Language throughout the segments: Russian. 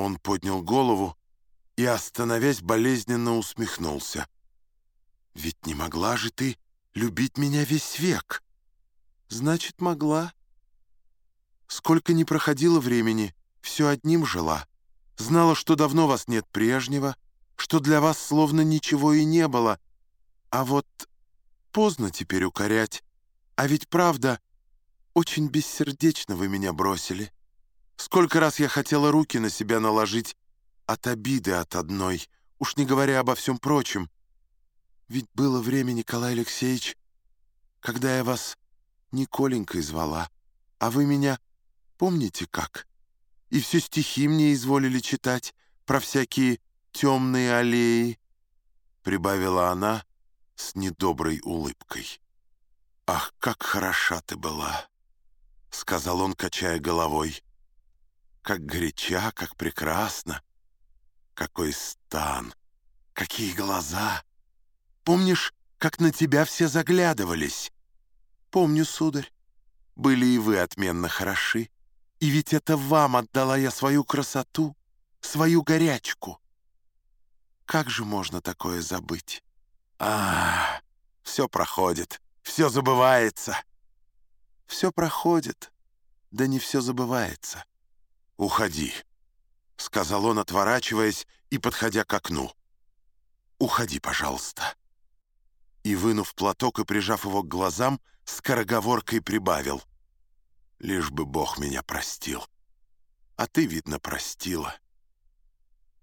Он поднял голову и, остановясь, болезненно усмехнулся. «Ведь не могла же ты любить меня весь век?» «Значит, могла. Сколько ни проходило времени, все одним жила. Знала, что давно вас нет прежнего, что для вас словно ничего и не было. А вот поздно теперь укорять. А ведь правда, очень бессердечно вы меня бросили. Сколько раз я хотела руки на себя наложить от обиды от одной, уж не говоря обо всем прочем. Ведь было время, Николай Алексеевич, когда я вас Николенькой звала, а вы меня помните как? И все стихи мне изволили читать про всякие темные аллеи, прибавила она с недоброй улыбкой. «Ах, как хороша ты была!» — сказал он, качая головой как горяча, как прекрасно. Какой стан, какие глаза. Помнишь, как на тебя все заглядывались? Помню, сударь. Были и вы отменно хороши. И ведь это вам отдала я свою красоту, свою горячку. Как же можно такое забыть? А, все проходит, все забывается. Все проходит, да не все забывается. «Уходи», — сказал он, отворачиваясь и подходя к окну. «Уходи, пожалуйста». И, вынув платок и прижав его к глазам, скороговоркой прибавил. «Лишь бы Бог меня простил. А ты, видно, простила».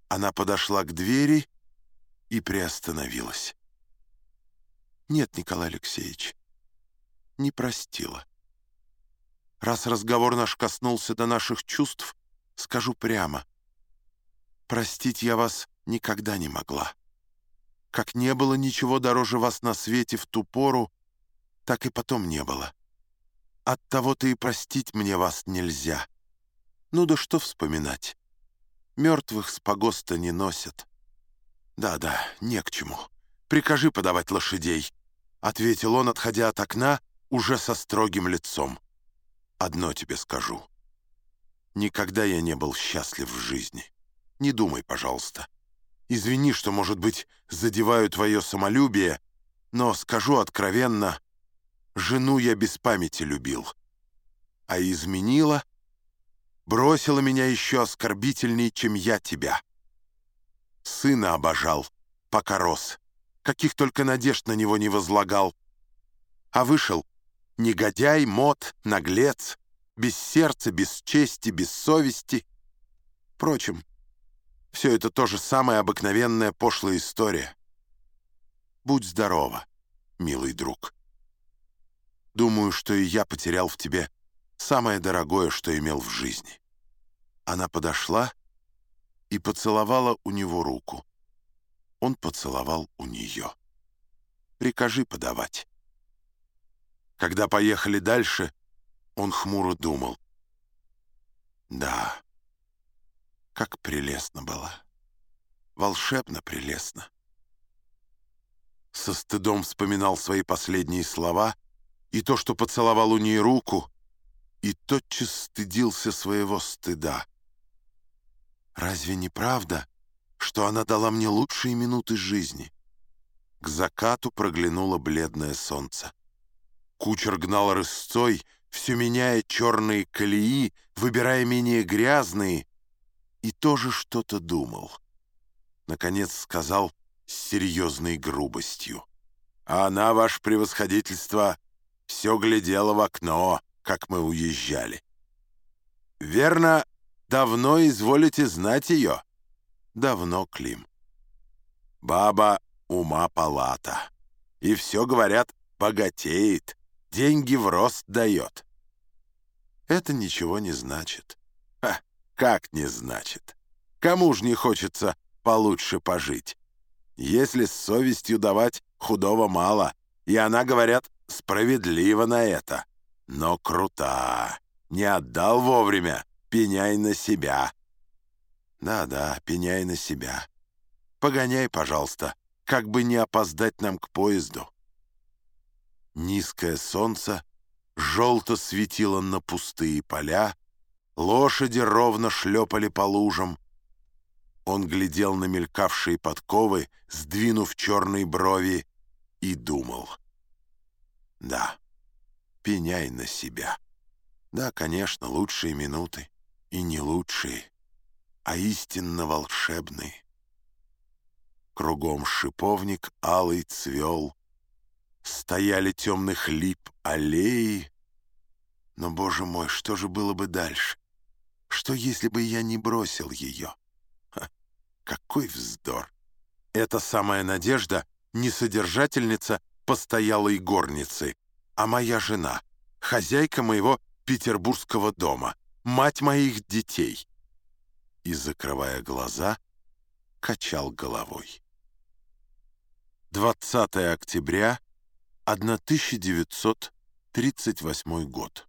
Она подошла к двери и приостановилась. «Нет, Николай Алексеевич, не простила. Раз разговор наш коснулся до наших чувств, Скажу прямо. Простить я вас никогда не могла. Как не было ничего дороже вас на свете в ту пору, так и потом не было. Оттого-то и простить мне вас нельзя. Ну да что вспоминать? Мертвых с погоста не носят. Да-да, не к чему. Прикажи подавать лошадей, — ответил он, отходя от окна, уже со строгим лицом. Одно тебе скажу. Никогда я не был счастлив в жизни. Не думай, пожалуйста. Извини, что, может быть, задеваю твое самолюбие, но скажу откровенно, жену я без памяти любил. А изменила, бросила меня еще оскорбительней, чем я тебя. Сына обожал, пока рос, каких только надежд на него не возлагал. А вышел негодяй, мод, наглец — без сердца, без чести, без совести. Впрочем, все это тоже самая обыкновенная пошлая история. Будь здорова, милый друг. Думаю, что и я потерял в тебе самое дорогое, что имел в жизни. Она подошла и поцеловала у него руку. Он поцеловал у нее. «Прикажи подавать». Когда поехали дальше, он хмуро думал. Да, как прелестно было. Волшебно прелестно. Со стыдом вспоминал свои последние слова и то, что поцеловал у нее руку, и тотчас стыдился своего стыда. Разве не правда, что она дала мне лучшие минуты жизни? К закату проглянуло бледное солнце. Кучер гнал рысцой, все меняя черные колеи, выбирая менее грязные, и тоже что-то думал. Наконец сказал с серьезной грубостью. «А она, ваше превосходительство, все глядела в окно, как мы уезжали. Верно, давно изволите знать ее?» «Давно, Клим». «Баба ума палата. И все, говорят, богатеет деньги в рост дает. Это ничего не значит. Ха, как не значит? Кому ж не хочется получше пожить? Если с совестью давать худого мало, и она, говорят, справедлива на это. Но крута. Не отдал вовремя, пеняй на себя. Да-да, пеняй на себя. Погоняй, пожалуйста, как бы не опоздать нам к поезду. Низкое солнце желто светило на пустые поля, лошади ровно шлепали по лужам, Он глядел на мелькавшие подковы, сдвинув черные брови, и думал. Да, пеняй на себя. Да, конечно, лучшие минуты, и не лучшие, а истинно волшебные. Кругом шиповник алый цвел, Стояли темных лип аллеи. Но, боже мой, что же было бы дальше? Что, если бы я не бросил ее? Ха, какой вздор! Эта самая Надежда — не содержательница постоялой горницы, а моя жена, хозяйка моего петербургского дома, мать моих детей. И, закрывая глаза, качал головой. 20 октября 1938 год.